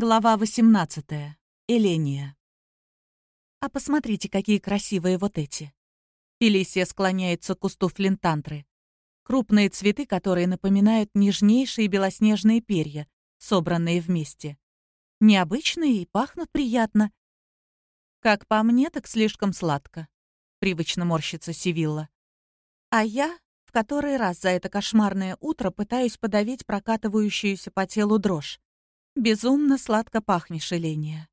Глава 18. Эления. А посмотрите, какие красивые вот эти. Фелисия склоняется к кусту флинтантры. Крупные цветы, которые напоминают нежнейшие белоснежные перья, собранные вместе. Необычные и пахнут приятно. Как по мне, так слишком сладко. Привычно морщится Сивилла. А я в который раз за это кошмарное утро пытаюсь подавить прокатывающуюся по телу дрожь. Безумно сладко пахнешь, Эления.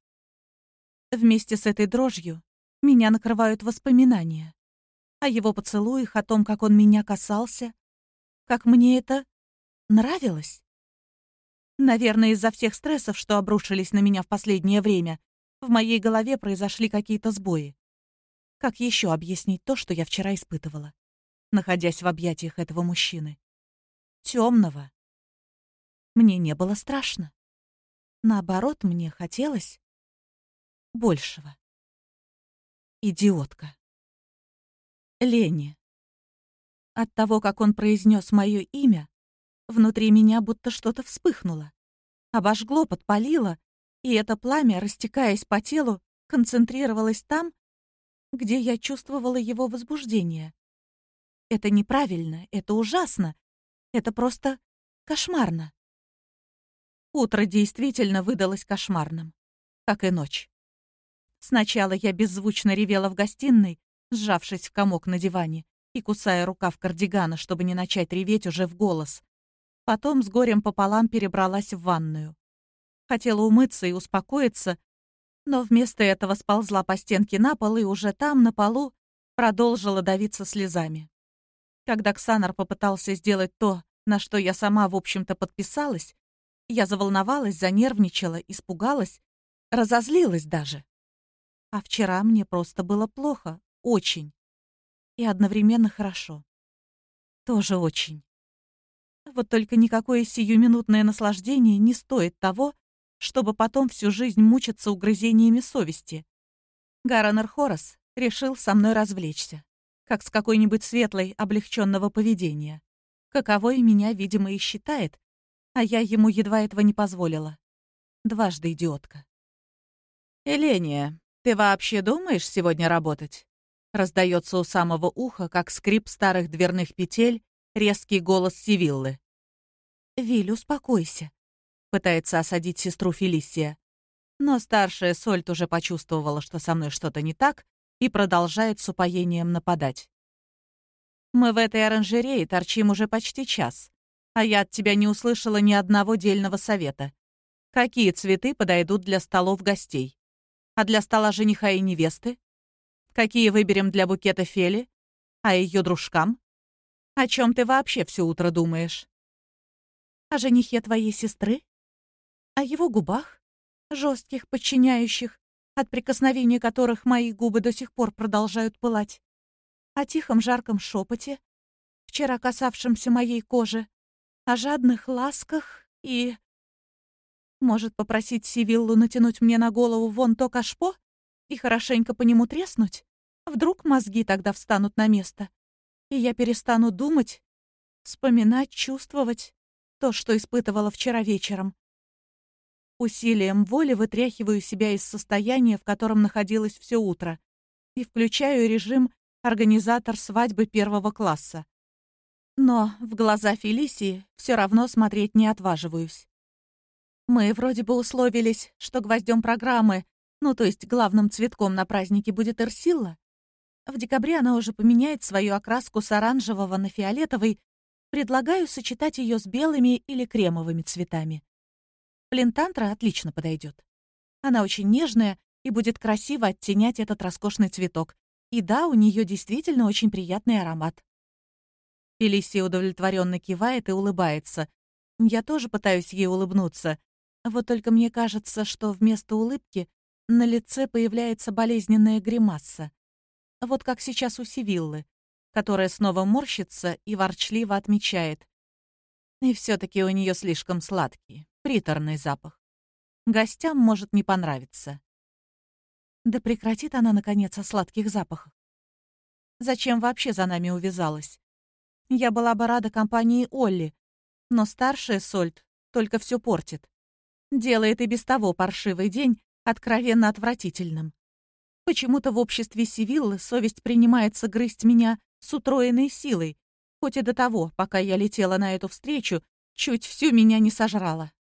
Вместе с этой дрожью меня накрывают воспоминания. О его поцелуях, о том, как он меня касался, как мне это нравилось. Наверное, из-за всех стрессов, что обрушились на меня в последнее время, в моей голове произошли какие-то сбои. Как еще объяснить то, что я вчера испытывала, находясь в объятиях этого мужчины? Темного. Мне не было страшно. Наоборот, мне хотелось большего. Идиотка. Лени. От того, как он произнес мое имя, внутри меня будто что-то вспыхнуло. Обожгло, подпалило, и это пламя, растекаясь по телу, концентрировалось там, где я чувствовала его возбуждение. Это неправильно, это ужасно, это просто кошмарно. Утро действительно выдалось кошмарным, как и ночь. Сначала я беззвучно ревела в гостиной, сжавшись в комок на диване и кусая рукав кардигана, чтобы не начать реветь уже в голос. Потом с горем пополам перебралась в ванную. Хотела умыться и успокоиться, но вместо этого сползла по стенке на пол и уже там, на полу, продолжила давиться слезами. Когда Ксанар попытался сделать то, на что я сама, в общем-то, подписалась, я заволновалась, занервничала, испугалась, разозлилась даже. А вчера мне просто было плохо, очень. И одновременно хорошо. Тоже очень. Вот только никакое сиюминутное наслаждение не стоит того, чтобы потом всю жизнь мучиться угрызениями совести. Гаранер Хорос решил со мной развлечься, как с какой-нибудь светлой, облегченного поведения. Каковой меня, видимо, и считает, а я ему едва этого не позволила. Дважды идиотка. «Эления, ты вообще думаешь сегодня работать?» Раздается у самого уха, как скрип старых дверных петель, резкий голос Сивиллы. «Виль, успокойся», — пытается осадить сестру Фелисия. Но старшая Сольт уже почувствовала, что со мной что-то не так, и продолжает с упоением нападать. «Мы в этой оранжерее торчим уже почти час. А я от тебя не услышала ни одного дельного совета. Какие цветы подойдут для столов гостей? А для стола жениха и невесты? Какие выберем для букета Фели? А ее дружкам? О чем ты вообще все утро думаешь? О женихе твоей сестры? О его губах? Жестких, подчиняющих, от прикосновения которых мои губы до сих пор продолжают пылать. О тихом жарком шепоте, вчера касавшемся моей кожи, о жадных ласках и... Может, попросить Сивиллу натянуть мне на голову вон то кашпо и хорошенько по нему треснуть? Вдруг мозги тогда встанут на место, и я перестану думать, вспоминать, чувствовать то, что испытывала вчера вечером. Усилием воли вытряхиваю себя из состояния, в котором находилась все утро, и включаю режим «Организатор свадьбы первого класса». Но в глаза Фелисии все равно смотреть не отваживаюсь. Мы вроде бы условились, что гвоздем программы, ну то есть главным цветком на празднике будет Эрсилла. В декабре она уже поменяет свою окраску с оранжевого на фиолетовый. Предлагаю сочетать ее с белыми или кремовыми цветами. Плентантра отлично подойдет. Она очень нежная и будет красиво оттенять этот роскошный цветок. И да, у нее действительно очень приятный аромат. Фелисия удовлетворенно кивает и улыбается. Я тоже пытаюсь ей улыбнуться. Вот только мне кажется, что вместо улыбки на лице появляется болезненная гримаса. Вот как сейчас у Сивиллы, которая снова морщится и ворчливо отмечает. И все таки у нее слишком сладкий, приторный запах. Гостям может не понравиться. Да прекратит она, наконец, о сладких запахах. Зачем вообще за нами увязалась? Я была бы рада компании Олли, но старшая Сольт только все портит. делает и без того паршивый день откровенно отвратительным. Почему-то в обществе Сивиллы совесть принимается грызть меня с утроенной силой, хоть и до того, пока я летела на эту встречу, чуть всю меня не сожрала.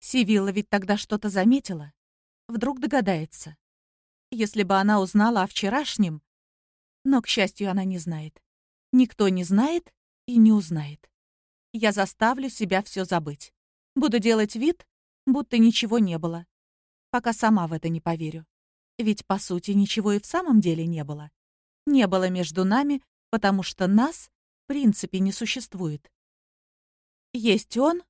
Сивилла ведь тогда что-то заметила. Вдруг догадается. Если бы она узнала о вчерашнем... Но, к счастью, она не знает. Никто не знает и не узнает. Я заставлю себя все забыть. Буду делать вид, будто ничего не было. Пока сама в это не поверю. Ведь, по сути, ничего и в самом деле не было. Не было между нами, потому что нас, в принципе, не существует. Есть он,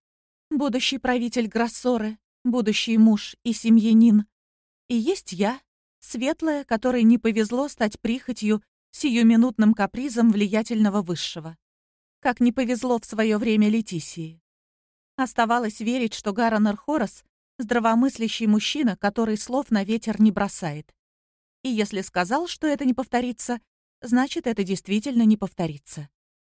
будущий правитель Гроссоры, будущий муж и семьянин. И есть я, светлая, которой не повезло стать прихотью сиюминутным капризом влиятельного высшего. Как не повезло в свое время Летисии. Оставалось верить, что Гаронер Хорос — здравомыслящий мужчина, который слов на ветер не бросает. И если сказал, что это не повторится, значит, это действительно не повторится.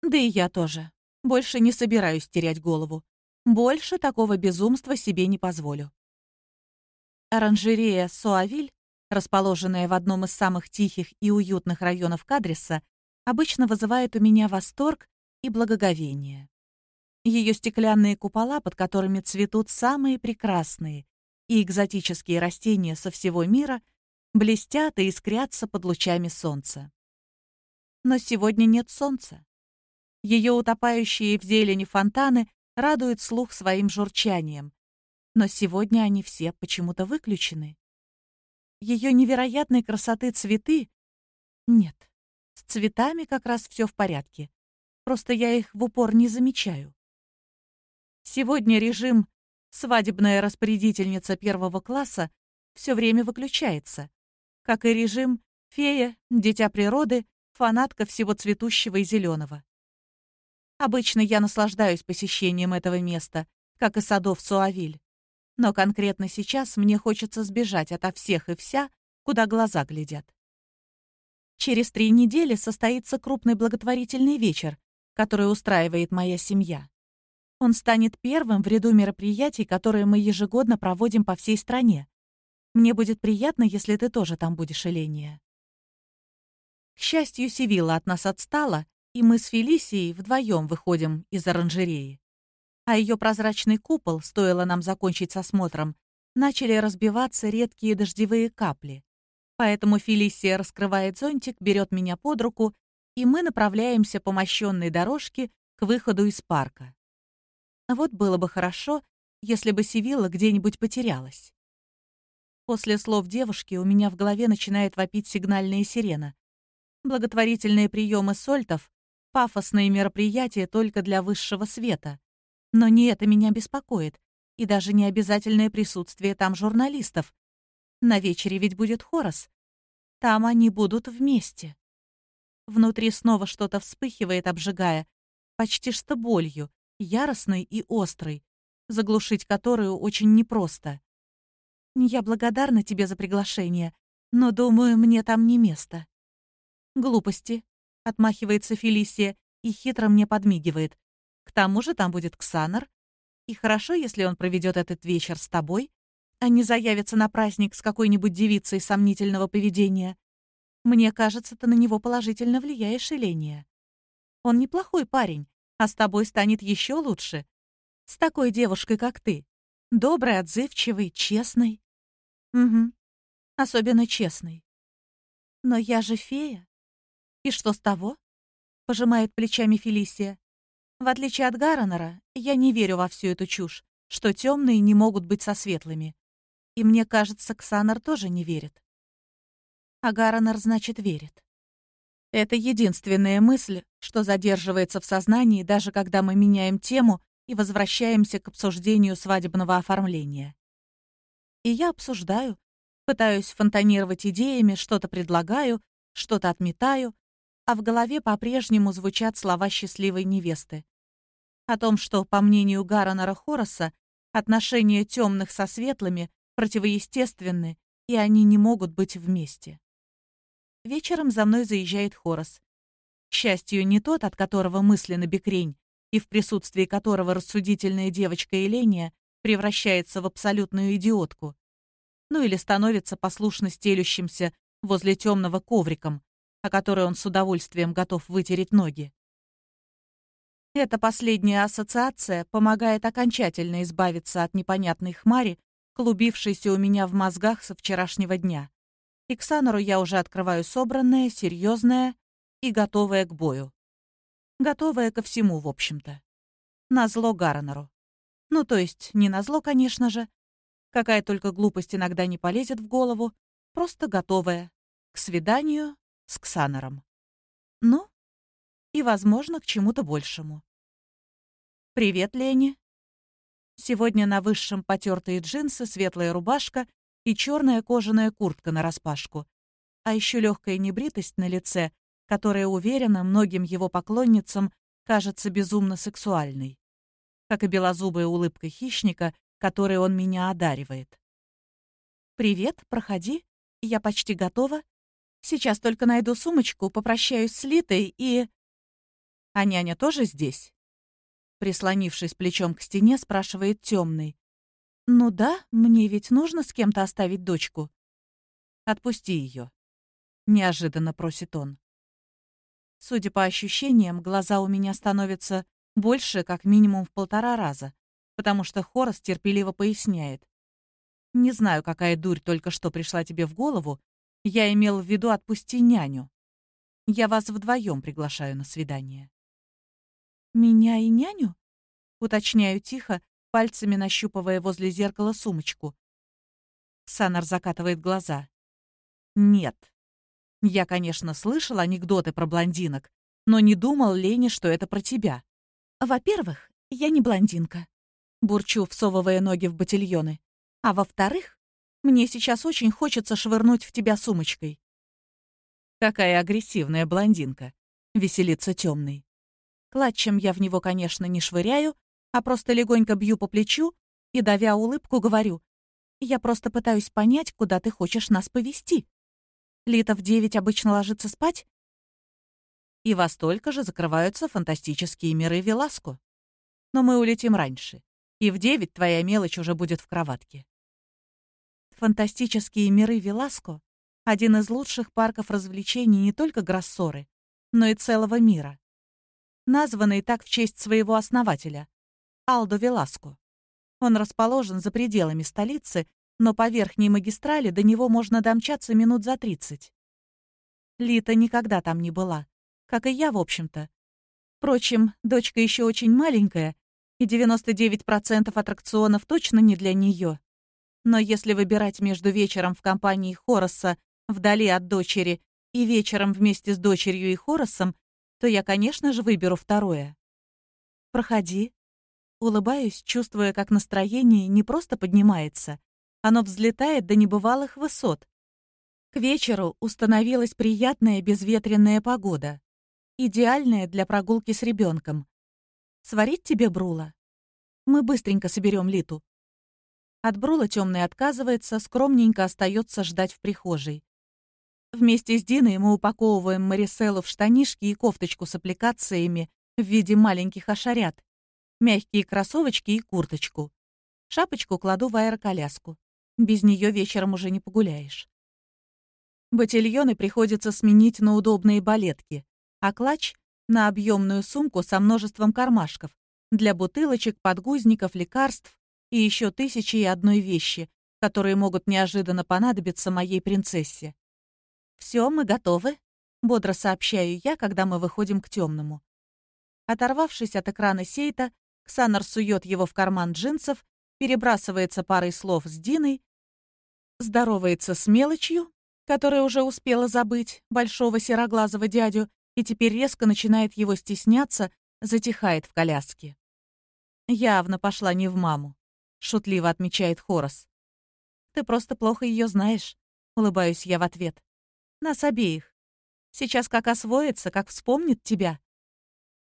Да и я тоже. Больше не собираюсь терять голову. Больше такого безумства себе не позволю. Оранжерея Суавиль, расположенная в одном из самых тихих и уютных районов Кадриса, обычно вызывает у меня восторг и благоговение. Ее стеклянные купола, под которыми цветут самые прекрасные и экзотические растения со всего мира, блестят и искрятся под лучами солнца. Но сегодня нет солнца. Ее утопающие в зелени фонтаны радуют слух своим журчанием. Но сегодня они все почему-то выключены. Ее невероятной красоты цветы... Нет, с цветами как раз все в порядке. Просто я их в упор не замечаю. Сегодня режим «свадебная распорядительница первого класса» все время выключается, как и режим «фея», «дитя природы», фанатка всего цветущего и зеленого. Обычно я наслаждаюсь посещением этого места, как и садов Суавиль. Но конкретно сейчас мне хочется сбежать ото всех и вся, куда глаза глядят. Через три недели состоится крупный благотворительный вечер, который устраивает моя семья. Он станет первым в ряду мероприятий, которые мы ежегодно проводим по всей стране. Мне будет приятно, если ты тоже там будешь, Эления. К счастью, Сивилла от нас отстала, и мы с Фелисией вдвоем выходим из оранжереи. А ее прозрачный купол, стоило нам закончить с осмотром, начали разбиваться редкие дождевые капли. Поэтому Фелисия раскрывает зонтик, берет меня под руку, и мы направляемся по мощенной дорожке к выходу из парка. Вот было бы хорошо, если бы Сивилла где-нибудь потерялась. После слов девушки у меня в голове начинает вопить сигнальная сирена. Благотворительные приемы сольтов пафосные мероприятия только для высшего света. Но не это меня беспокоит, и даже не обязательное присутствие там журналистов. На вечере ведь будет Хорос. Там они будут вместе. Внутри снова что-то вспыхивает, обжигая, почти что болью, яростной и острой, заглушить которую очень непросто. Я благодарна тебе за приглашение, но, думаю, мне там не место. Глупости, Отмахивается Фелисия и хитро мне подмигивает. Тому же там будет Ксанар. И хорошо, если он проведет этот вечер с тобой, а не заявится на праздник с какой-нибудь девицей сомнительного поведения. Мне кажется, ты на него положительно влияешь, Эления. Он неплохой парень, а с тобой станет еще лучше. С такой девушкой, как ты. Добрый, отзывчивый, честный. Угу. Особенно честный. Но я же фея. «И что с того?» — пожимает плечами Фелисия. «В отличие от Гарренера, я не верю во всю эту чушь, что темные не могут быть со светлыми. И мне кажется, Ксанар тоже не верит. А Гарренер, значит, верит. Это единственная мысль, что задерживается в сознании, даже когда мы меняем тему и возвращаемся к обсуждению свадебного оформления. И я обсуждаю, пытаюсь фонтанировать идеями, что-то предлагаю, что-то отметаю, а в голове по-прежнему звучат слова счастливой невесты. О том, что, по мнению Гарренера Хорроса, отношения темных со светлыми противоестественны, и они не могут быть вместе. Вечером за мной заезжает Хорос. К счастью, не тот, от которого мысленно бекрень, и в присутствии которого рассудительная девочка Еления превращается в абсолютную идиотку. Ну или становится послушно стелющимся возле темного ковриком, о который он с удовольствием готов вытереть ноги. Эта последняя ассоциация помогает окончательно избавиться от непонятной хмари, клубившейся у меня в мозгах со вчерашнего дня. И к Санору я уже открываю собранное, серьезное и готовое к бою. Готовое ко всему, в общем-то. Назло Гарренеру. Ну, то есть, не назло, конечно же. Какая только глупость иногда не полезет в голову. Просто готовая. К свиданию с Ксанором. Ну, и, возможно, к чему-то большему. «Привет, Лени». Сегодня на высшем потертые джинсы, светлая рубашка и черная кожаная куртка нараспашку. А еще легкая небритость на лице, которая, уверена, многим его поклонницам кажется безумно сексуальной. Как и белозубая улыбка хищника, которой он меня одаривает. «Привет, проходи. Я почти готова. Сейчас только найду сумочку, попрощаюсь с Литой и...» «А няня тоже здесь?» Прислонившись плечом к стене, спрашивает темный. «Ну да, мне ведь нужно с кем-то оставить дочку». «Отпусти ее», — неожиданно просит он. Судя по ощущениям, глаза у меня становятся больше, как минимум в полтора раза, потому что Хорос терпеливо поясняет. «Не знаю, какая дурь только что пришла тебе в голову, я имел в виду отпусти няню. Я вас вдвоем приглашаю на свидание. Меня и няню? Уточняю тихо, пальцами нащупывая возле зеркала сумочку. Санар закатывает глаза. Нет. Я, конечно, слышал анекдоты про блондинок, но не думал, Лени, что это про тебя. Во-первых, я не блондинка. Бурчу, всовывая ноги в ботильоны. А во-вторых, мне сейчас очень хочется швырнуть в тебя сумочкой». «Какая агрессивная блондинка», — веселится темный. Клатчем я в него, конечно, не швыряю, а просто легонько бью по плечу и, давя улыбку, говорю, «Я просто пытаюсь понять, куда ты хочешь нас повести. Лита в девять обычно ложится спать?» И во столько же закрываются фантастические миры Веласко. Но мы улетим раньше, и в девять твоя мелочь уже будет в кроватке. Фантастические миры Веласко — один из лучших парков развлечений не только Гроссоры, но и целого мира. Названный так в честь своего основателя — Алдо Веласко. Он расположен за пределами столицы, но по верхней магистрали до него можно домчаться минут за 30. Лита никогда там не была, как и я, в общем-то. Впрочем, дочка еще очень маленькая, и 99% аттракционов точно не для нее. Но если выбирать между вечером в компании Хораса вдали от дочери и вечером вместе с дочерью и Хорасом, то я, конечно же, выберу второе. «Проходи». Улыбаюсь, чувствуя, как настроение не просто поднимается, оно взлетает до небывалых высот. К вечеру установилась приятная безветренная погода, идеальная для прогулки с ребенком. «Сварить тебе брула?» «Мы быстренько соберем Литу», от Брула темный отказывается, скромненько остается ждать в прихожей. Вместе с Диной мы упаковываем Мариселу в штанишки и кофточку с аппликациями в виде маленьких ошарят, мягкие кроссовочки и курточку. Шапочку кладу в аэроколяску. Без нее вечером уже не погуляешь. Ботильоны приходится сменить на удобные балетки, а клатч — на объемную сумку со множеством кармашков для бутылочек, подгузников, лекарств и еще тысячи и одной вещи, которые могут неожиданно понадобиться моей принцессе. «Все, мы готовы», — бодро сообщаю я, когда мы выходим к темному. Оторвавшись от экрана сейта, Ксанар сует его в карман джинсов, перебрасывается парой слов с Диной, здоровается с мелочью, которая уже успела забыть, большого сероглазого дядю, и теперь резко начинает его стесняться, затихает в коляске. Явно пошла не в маму. — шутливо отмечает Хорос. «Ты просто плохо ее знаешь», — улыбаюсь я в ответ. «Нас обеих. Сейчас как освоится, как вспомнит тебя».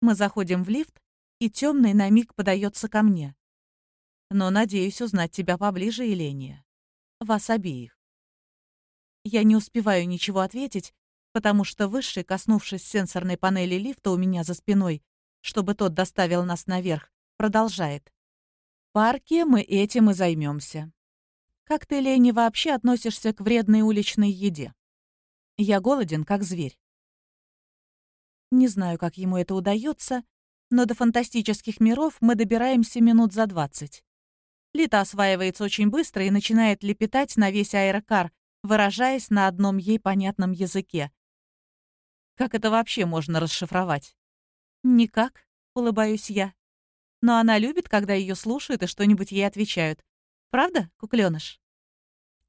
Мы заходим в лифт, и темный на миг подается ко мне. «Но надеюсь узнать тебя поближе, Еления. Вас обеих». Я не успеваю ничего ответить, потому что Высший, коснувшись сенсорной панели лифта у меня за спиной, чтобы тот доставил нас наверх, продолжает. Парке мы этим и займемся. Как ты, Лени, вообще относишься к вредной уличной еде? Я голоден, как зверь. Не знаю, как ему это удается, но до фантастических миров мы добираемся минут за двадцать. Лита осваивается очень быстро и начинает лепетать на весь аэрокар, выражаясь на одном ей понятном языке. Как это вообще можно расшифровать? «Никак», — улыбаюсь я. Но она любит, когда ее слушают и что-нибудь ей отвечают. Правда, куклёныш?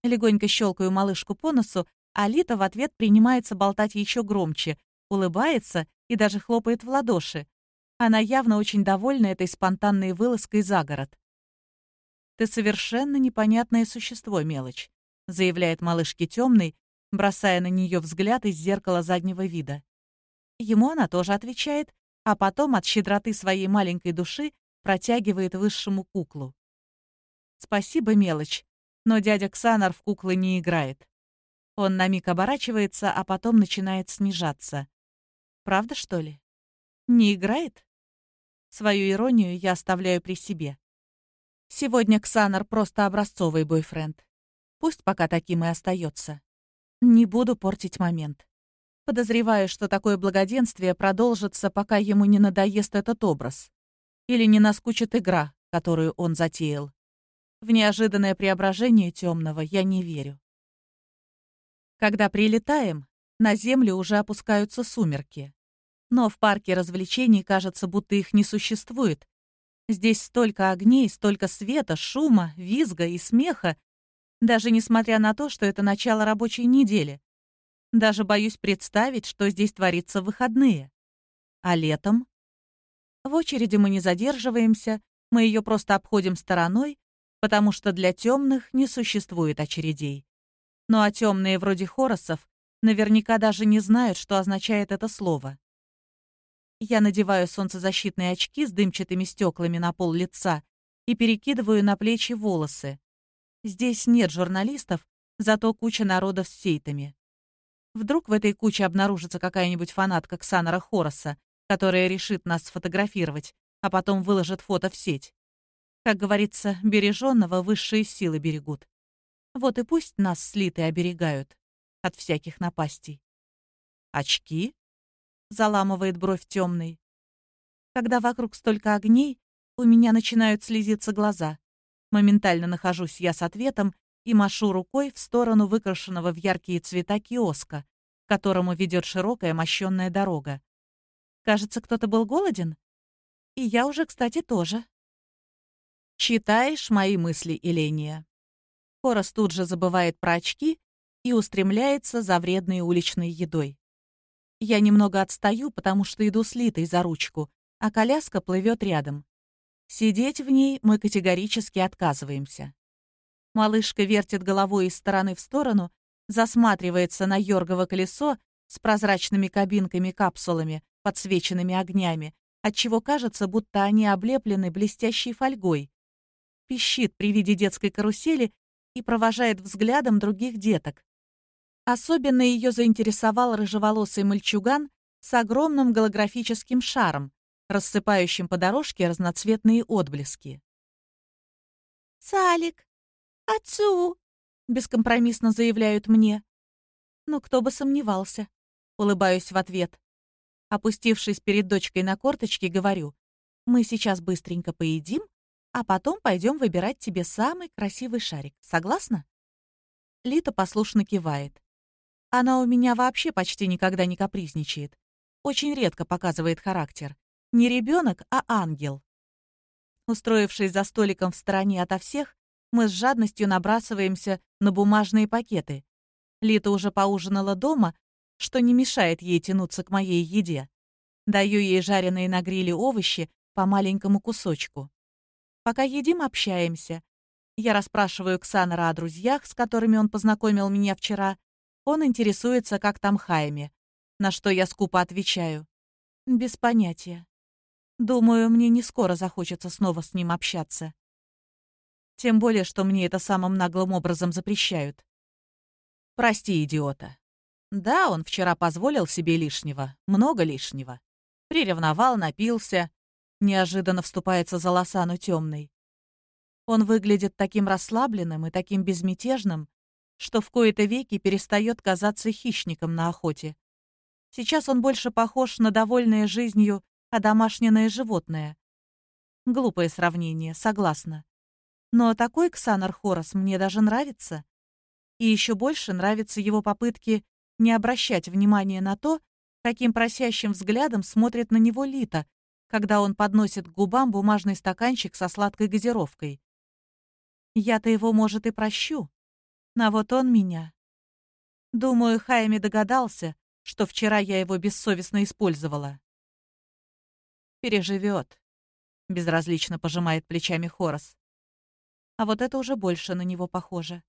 Легонько щелкаю малышку по носу, а Лита в ответ принимается болтать еще громче, улыбается и даже хлопает в ладоши. Она явно очень довольна этой спонтанной вылазкой за город. «Ты совершенно непонятное существо, мелочь», заявляет малышке темный, бросая на нее взгляд из зеркала заднего вида. Ему она тоже отвечает, а потом от щедроты своей маленькой души протягивает высшему куклу. «Спасибо, мелочь, но дядя Ксанар в куклы не играет». Он на миг оборачивается, а потом начинает снижаться. «Правда, что ли? Не играет?» Свою иронию я оставляю при себе. Сегодня Ксанар просто образцовый бойфренд. Пусть пока таким и остается. Не буду портить момент. Подозреваю, что такое благоденствие продолжится, пока ему не надоест этот образ. Или не наскучит игра, которую он затеял. В неожиданное преображение темного я не верю. Когда прилетаем, на землю уже опускаются сумерки. Но в парке развлечений кажется, будто их не существует. Здесь столько огней, столько света, шума, визга и смеха, даже несмотря на то, что это начало рабочей недели. Даже боюсь представить, что здесь творится в выходные. А летом? В очереди мы не задерживаемся, мы ее просто обходим стороной, потому что для темных не существует очередей. Ну а темные вроде хоросов наверняка даже не знают, что означает это слово. Я надеваю солнцезащитные очки с дымчатыми стеклами на пол лица и перекидываю на плечи волосы. Здесь нет журналистов, зато куча народа с сейтами. Вдруг в этой куче обнаружится какая-нибудь фанатка Ксанара Хороса, которая решит нас сфотографировать, а потом выложит фото в сеть. Как говорится, береженного высшие силы берегут. Вот и пусть нас слиты оберегают от всяких напастей. «Очки?» — заламывает бровь темный. Когда вокруг столько огней, у меня начинают слезиться глаза. Моментально нахожусь я с ответом и машу рукой в сторону выкрашенного в яркие цвета киоска, к которому ведет широкая мощенная дорога. Кажется, кто-то был голоден? И я уже, кстати, тоже. Читаешь мои мысли, Эления. Хорос тут же забывает про очки и устремляется за вредной уличной едой. Я немного отстаю, потому что иду слитой за ручку, а коляска плывет рядом. Сидеть в ней мы категорически отказываемся. Малышка вертит головой из стороны в сторону, засматривается на Йоргово колесо с прозрачными кабинками-капсулами, подсвеченными огнями, отчего кажется, будто они облеплены блестящей фольгой. Пищит при виде детской карусели и провожает взглядом других деток. Особенно ее заинтересовал рыжеволосый мальчуган с огромным голографическим шаром, рассыпающим по дорожке разноцветные отблески. «Салик, «Отцу!» — бескомпромиссно заявляют мне. «Ну, кто бы сомневался?» — улыбаюсь в ответ. Опустившись перед дочкой на корточки, говорю, «Мы сейчас быстренько поедим, а потом пойдем выбирать тебе самый красивый шарик. Согласна?» Лита послушно кивает. Она у меня вообще почти никогда не капризничает. Очень редко показывает характер. Не ребенок, а ангел. Устроившись за столиком в стороне ото всех, мы с жадностью набрасываемся на бумажные пакеты. Лита уже поужинала дома, что не мешает ей тянуться к моей еде. Даю ей жареные на гриле овощи по маленькому кусочку. Пока едим, общаемся. Я расспрашиваю Ксанера о друзьях, с которыми он познакомил меня вчера. Он интересуется, как там Хайме. На что я скупо отвечаю. Без понятия. Думаю, мне не скоро захочется снова с ним общаться. Тем более, что мне это самым наглым образом запрещают. Прости, идиота. Да, он вчера позволил себе лишнего, много лишнего. Приревновал, напился. Неожиданно вступается за Лосану темный. Он выглядит таким расслабленным и таким безмятежным, что в кои-то веки перестает казаться хищником на охоте. Сейчас он больше похож на довольное жизнью одомашненное животное. Глупое сравнение, согласна. Но такой Ксанар Хорос мне даже нравится. И еще больше нравятся его попытки не обращать внимания на то, каким просящим взглядом смотрит на него Лита, когда он подносит к губам бумажный стаканчик со сладкой газировкой. Я-то его, может, и прощу, а вот он меня. Думаю, Хайми догадался, что вчера я его бессовестно использовала. Переживет. Безразлично пожимает плечами Хорос. А вот это уже больше на него похоже.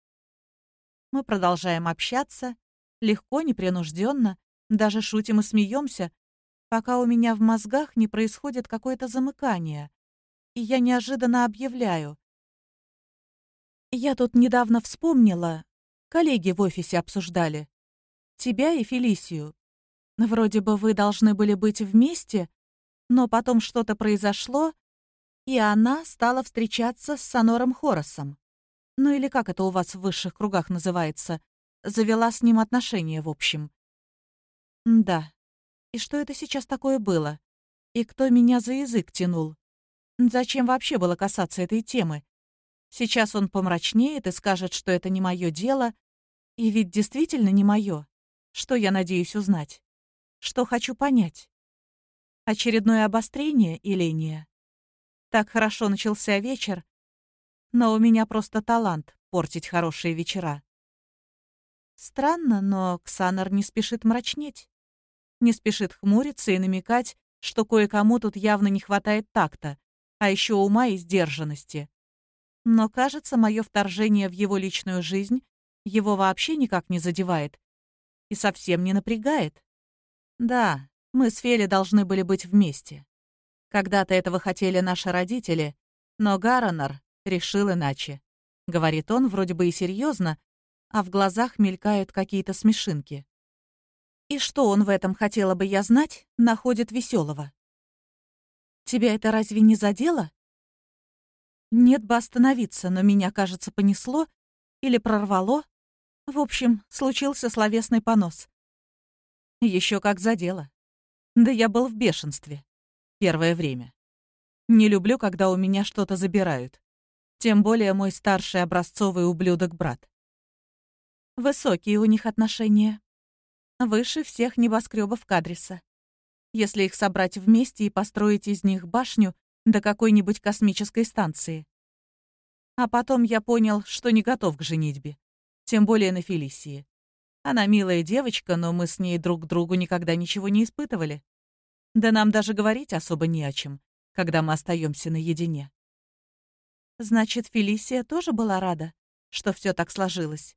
Мы продолжаем общаться, легко, непринужденно, даже шутим и смеемся, пока у меня в мозгах не происходит какое-то замыкание, и я неожиданно объявляю. Я тут недавно вспомнила, коллеги в офисе обсуждали. Тебя и Фелисию. Вроде бы вы должны были быть вместе, но потом что-то произошло, и она стала встречаться с Сонором Хоросом. Ну или как это у вас в высших кругах называется? Завела с ним отношения, в общем. Да. И что это сейчас такое было? И кто меня за язык тянул? Зачем вообще было касаться этой темы? Сейчас он помрачнеет и скажет, что это не мое дело. И ведь действительно не мое. Что я надеюсь узнать? Что хочу понять? Очередное обострение или не? Так хорошо начался вечер, но у меня просто талант портить хорошие вечера. Странно, но Ксанар не спешит мрачнеть. Не спешит хмуриться и намекать, что кое-кому тут явно не хватает такта, а еще ума и сдержанности. Но, кажется, мое вторжение в его личную жизнь его вообще никак не задевает и совсем не напрягает. Да, мы с Фели должны были быть вместе. Когда-то этого хотели наши родители, но Гаронар решил иначе. Говорит он вроде бы и серьезно, а в глазах мелькают какие-то смешинки. И что он в этом, хотела бы я знать, находит веселого? Тебя это разве не задело? Нет бы остановиться, но меня, кажется, понесло или прорвало. В общем, случился словесный понос. Еще как задело. Да я был в бешенстве. Первое время. Не люблю, когда у меня что-то забирают. Тем более мой старший образцовый ублюдок-брат. Высокие у них отношения. Выше всех небоскребов Кадриса. Если их собрать вместе и построить из них башню, до какой-нибудь космической станции. А потом я понял, что не готов к женитьбе. Тем более на Фелисии. Она милая девочка, но мы с ней друг другу никогда ничего не испытывали. Да нам даже говорить особо не о чем, когда мы остаемся наедине. Значит, Фелисия тоже была рада, что все так сложилось.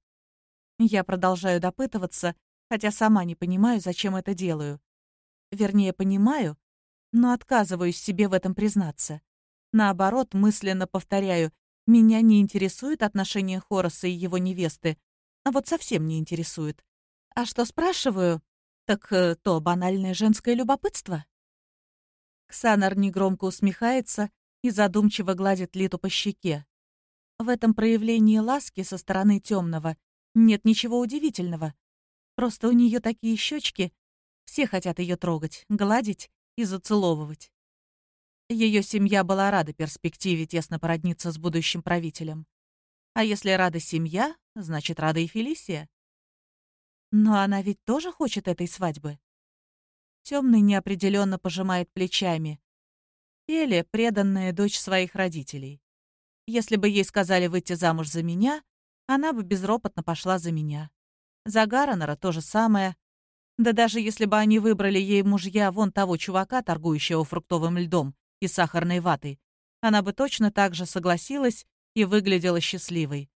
Я продолжаю допытываться, хотя сама не понимаю, зачем это делаю. Вернее, понимаю, но отказываюсь себе в этом признаться. Наоборот, мысленно повторяю, меня не интересует отношение Хороса и его невесты, а вот совсем не интересует. А что спрашиваю, так э, то банальное женское любопытство. Ксанар негромко усмехается и задумчиво гладит Литу по щеке. В этом проявлении ласки со стороны темного нет ничего удивительного. Просто у нее такие щечки, все хотят ее трогать, гладить и зацеловывать. Ее семья была рада перспективе тесно породниться с будущим правителем. А если рада семья, значит, рада и Фелисия. Но она ведь тоже хочет этой свадьбы. Темный неопределенно пожимает плечами. Фелия — преданная дочь своих родителей. Если бы ей сказали выйти замуж за меня, она бы безропотно пошла за меня. За Гарренера то же самое. Да даже если бы они выбрали ей мужья вон того чувака, торгующего фруктовым льдом и сахарной ватой, она бы точно так же согласилась и выглядела счастливой.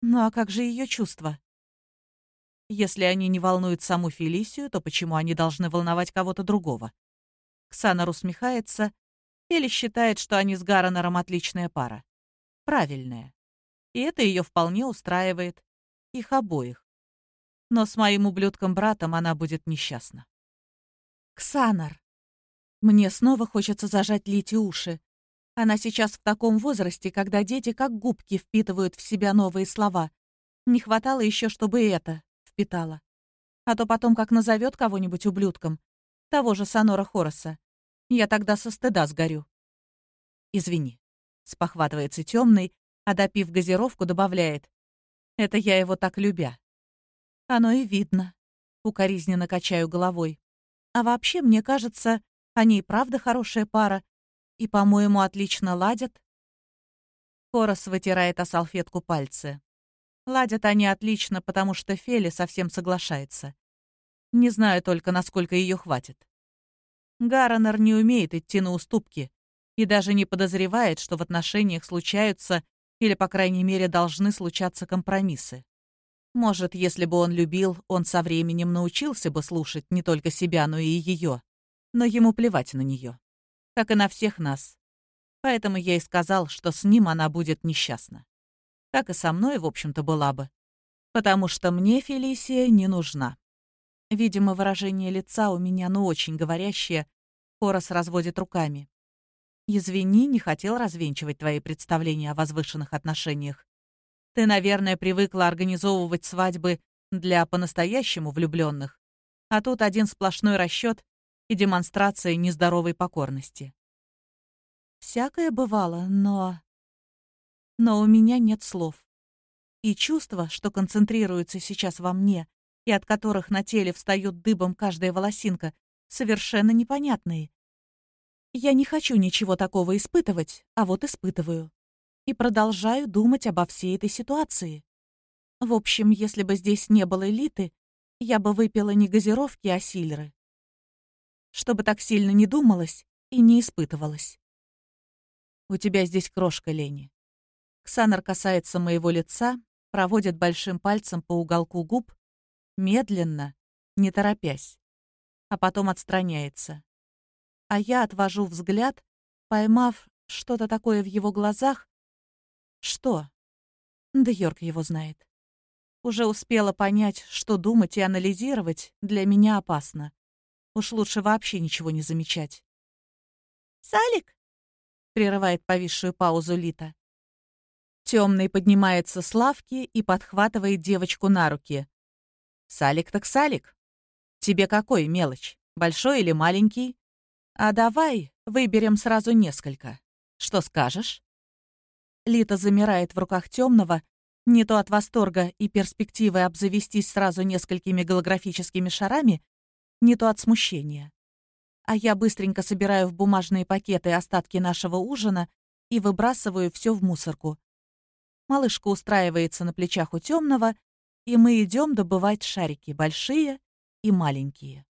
Ну а как же ее чувства? Если они не волнуют саму Фелисию, то почему они должны волновать кого-то другого? Ксанар усмехается или считает, что они с Гарренером отличная пара. Правильная. И это ее вполне устраивает. Их обоих но с моим ублюдком-братом она будет несчастна. «Ксанар!» Мне снова хочется зажать Лите уши. Она сейчас в таком возрасте, когда дети как губки впитывают в себя новые слова. Не хватало еще, чтобы и это впитала. А то потом как назовет кого-нибудь ублюдком. Того же Сонора Хороса. Я тогда со стыда сгорю. Извини. Спохватывается темный, а допив газировку, добавляет. Это я его так любя. Оно и видно. Укоризненно качаю головой. А вообще, мне кажется, они и правда хорошая пара, и, по-моему, отлично ладят. Хорос вытирает о салфетку пальцы. Ладят они отлично, потому что Фели совсем соглашается. Не знаю только, насколько ее хватит. Гаронер не умеет идти на уступки и даже не подозревает, что в отношениях случаются или, по крайней мере, должны случаться компромиссы. Может, если бы он любил, он со временем научился бы слушать не только себя, но и ее. Но ему плевать на нее как и на всех нас. Поэтому я и сказал, что с ним она будет несчастна. Как и со мной, в общем-то, была бы. Потому что мне Фелисия не нужна. Видимо, выражение лица у меня, ну, очень говорящее. Хорос разводит руками. «Извини, не хотел развенчивать твои представления о возвышенных отношениях. Ты, наверное, привыкла организовывать свадьбы для по-настоящему влюбленных, а тут один сплошной расчет и демонстрация нездоровой покорности. Всякое бывало, но... Но у меня нет слов. И чувства, что концентрируются сейчас во мне, и от которых на теле встает дыбом каждая волосинка, совершенно непонятные. Я не хочу ничего такого испытывать, а вот испытываю. И продолжаю думать обо всей этой ситуации. В общем, если бы здесь не было элиты, я бы выпила не газировки, а сильры чтобы так сильно не думалось и не испытывалось. «У тебя здесь крошка, Лени». Ксанар касается моего лица, проводит большим пальцем по уголку губ, медленно, не торопясь, а потом отстраняется. А я отвожу взгляд, поймав что-то такое в его глазах. Что? Да Йорк его знает. Уже успела понять, что думать и анализировать для меня опасно. Уж лучше вообще ничего не замечать. «Салик?» — прерывает повисшую паузу Лита. Темный поднимается с лавки и подхватывает девочку на руки. «Салик так салик. Тебе какой мелочь, большой или маленький? А давай выберем сразу несколько. Что скажешь?» Лита замирает в руках темного, не то от восторга и перспективы обзавестись сразу несколькими голографическими шарами, не то от смущения. А я быстренько собираю в бумажные пакеты остатки нашего ужина и выбрасываю все в мусорку. Малышка устраивается на плечах у темного, и мы идем добывать шарики, большие и маленькие.